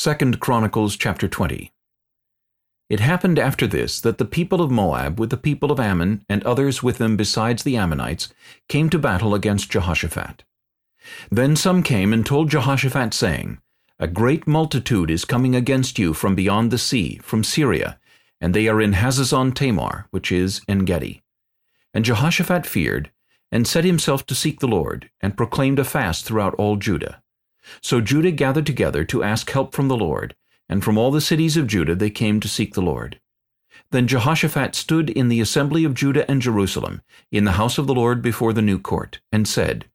2 Chronicles chapter 20 It happened after this that the people of Moab with the people of Ammon and others with them besides the Ammonites came to battle against Jehoshaphat. Then some came and told Jehoshaphat, saying, A great multitude is coming against you from beyond the sea, from Syria, and they are in Hazazon Tamar, which is En-gedi. And Jehoshaphat feared, and set himself to seek the Lord, and proclaimed a fast throughout all Judah. So Judah gathered together to ask help from the Lord, and from all the cities of Judah they came to seek the Lord. Then Jehoshaphat stood in the assembly of Judah and Jerusalem, in the house of the Lord before the new court, and said,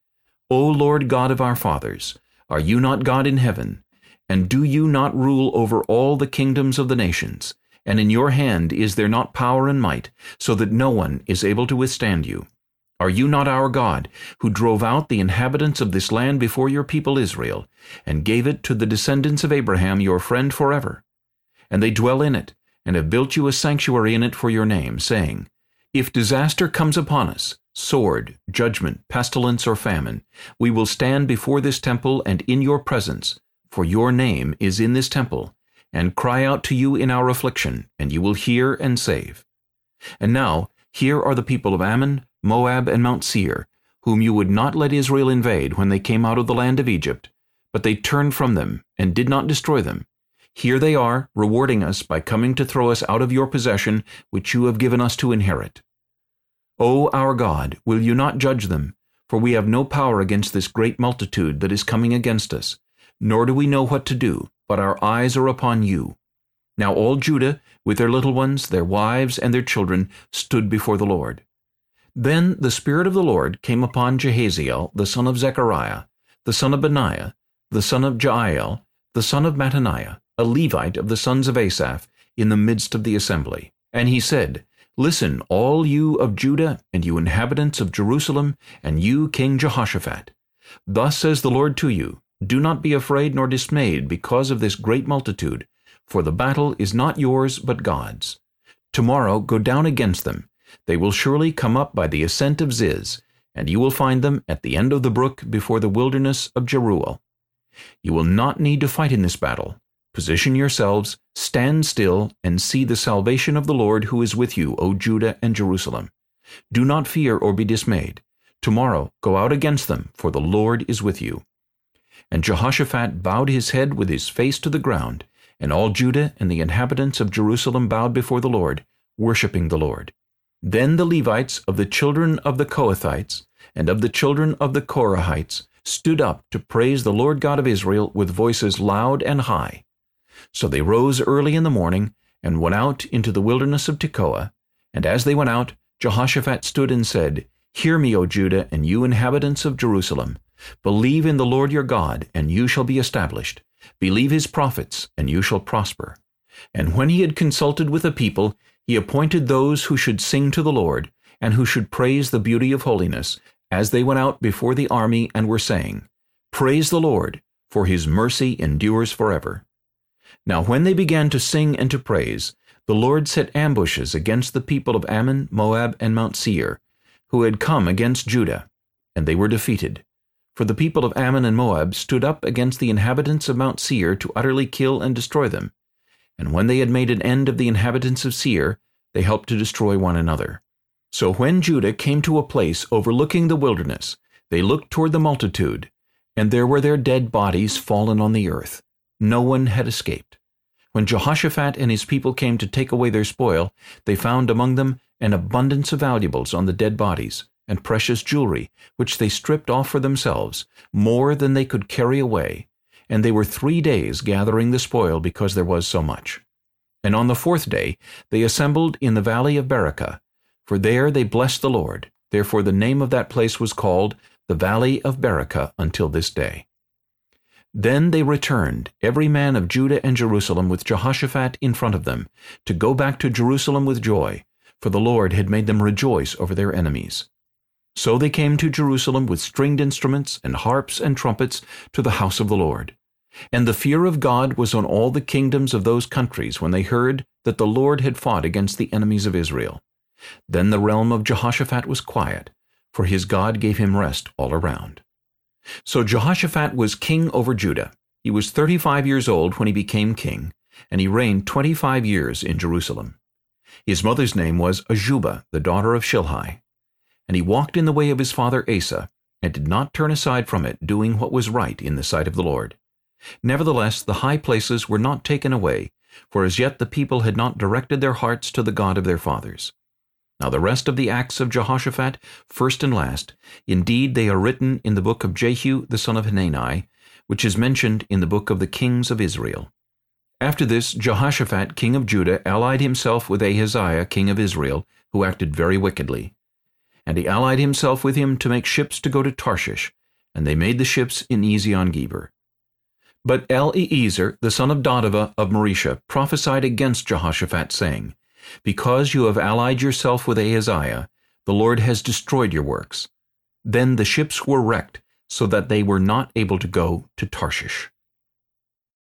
O Lord God of our fathers, are you not God in heaven? And do you not rule over all the kingdoms of the nations? And in your hand is there not power and might, so that no one is able to withstand you? Are you not our God, who drove out the inhabitants of this land before your people Israel, and gave it to the descendants of Abraham your friend forever? And they dwell in it, and have built you a sanctuary in it for your name, saying, If disaster comes upon us, sword, judgment, pestilence, or famine, we will stand before this temple and in your presence, for your name is in this temple, and cry out to you in our affliction, and you will hear and save. And now, here are the people of Ammon, Moab, and Mount Seir, whom you would not let Israel invade when they came out of the land of Egypt, but they turned from them, and did not destroy them. Here they are, rewarding us by coming to throw us out of your possession, which you have given us to inherit. O our God, will you not judge them? For we have no power against this great multitude that is coming against us, nor do we know what to do, but our eyes are upon you. Now all Judah, with their little ones, their wives, and their children, stood before the Lord. Then the Spirit of the Lord came upon Jahaziel, the son of Zechariah, the son of Benaiah, the son of Jeiel, the son of Mattaniah, a Levite of the sons of Asaph, in the midst of the assembly. And he said, Listen, all you of Judah, and you inhabitants of Jerusalem, and you King Jehoshaphat. Thus says the Lord to you, Do not be afraid nor dismayed because of this great multitude, for the battle is not yours but God's. Tomorrow go down against them, they will surely come up by the ascent of Ziz, and you will find them at the end of the brook before the wilderness of Jeruel. You will not need to fight in this battle. Position yourselves, stand still, and see the salvation of the Lord who is with you, O Judah and Jerusalem. Do not fear or be dismayed. Tomorrow go out against them, for the Lord is with you. And Jehoshaphat bowed his head with his face to the ground, and all Judah and the inhabitants of Jerusalem bowed before the Lord, worshipping the Lord. Then the Levites of the children of the Kohathites and of the children of the Korahites stood up to praise the Lord God of Israel with voices loud and high. So they rose early in the morning and went out into the wilderness of Tekoa. And as they went out, Jehoshaphat stood and said, Hear me, O Judah, and you inhabitants of Jerusalem. Believe in the Lord your God, and you shall be established. Believe his prophets, and you shall prosper. And when he had consulted with the people, he appointed those who should sing to the Lord, and who should praise the beauty of holiness, as they went out before the army and were saying, Praise the Lord, for his mercy endures forever. Now when they began to sing and to praise, the Lord set ambushes against the people of Ammon, Moab, and Mount Seir, who had come against Judah, and they were defeated. For the people of Ammon and Moab stood up against the inhabitants of Mount Seir to utterly kill and destroy them, and when they had made an end of the inhabitants of Seir, they helped to destroy one another. So when Judah came to a place overlooking the wilderness, they looked toward the multitude, and there were their dead bodies fallen on the earth. No one had escaped. When Jehoshaphat and his people came to take away their spoil, they found among them an abundance of valuables on the dead bodies, and precious jewelry, which they stripped off for themselves, more than they could carry away, and they were three days gathering the spoil because there was so much. And on the fourth day they assembled in the valley of Berachah, for there they blessed the Lord. Therefore the name of that place was called the valley of Berachah until this day. Then they returned, every man of Judah and Jerusalem with Jehoshaphat in front of them, to go back to Jerusalem with joy, for the Lord had made them rejoice over their enemies. So they came to Jerusalem with stringed instruments and harps and trumpets to the house of the Lord. And the fear of God was on all the kingdoms of those countries when they heard that the Lord had fought against the enemies of Israel. Then the realm of Jehoshaphat was quiet, for his God gave him rest all around. So Jehoshaphat was king over Judah, He was thirty-five years old when he became king, and he reigned twenty-five years in Jerusalem. His mother's name was Azubah, the daughter of Shilhi. And he walked in the way of his father Asa, and did not turn aside from it, doing what was right in the sight of the Lord. Nevertheless the high places were not taken away, for as yet the people had not directed their hearts to the God of their fathers. Now the rest of the acts of Jehoshaphat, first and last, indeed they are written in the book of Jehu the son of Hanani, which is mentioned in the book of the kings of Israel. After this Jehoshaphat king of Judah allied himself with Ahaziah king of Israel, who acted very wickedly. And he allied himself with him to make ships to go to Tarshish, and they made the ships in Ezion-Geber. But Eliezer, the son of Dodavah of Mareshah, prophesied against Jehoshaphat, saying, Because you have allied yourself with Ahaziah, the Lord has destroyed your works. Then the ships were wrecked, so that they were not able to go to Tarshish.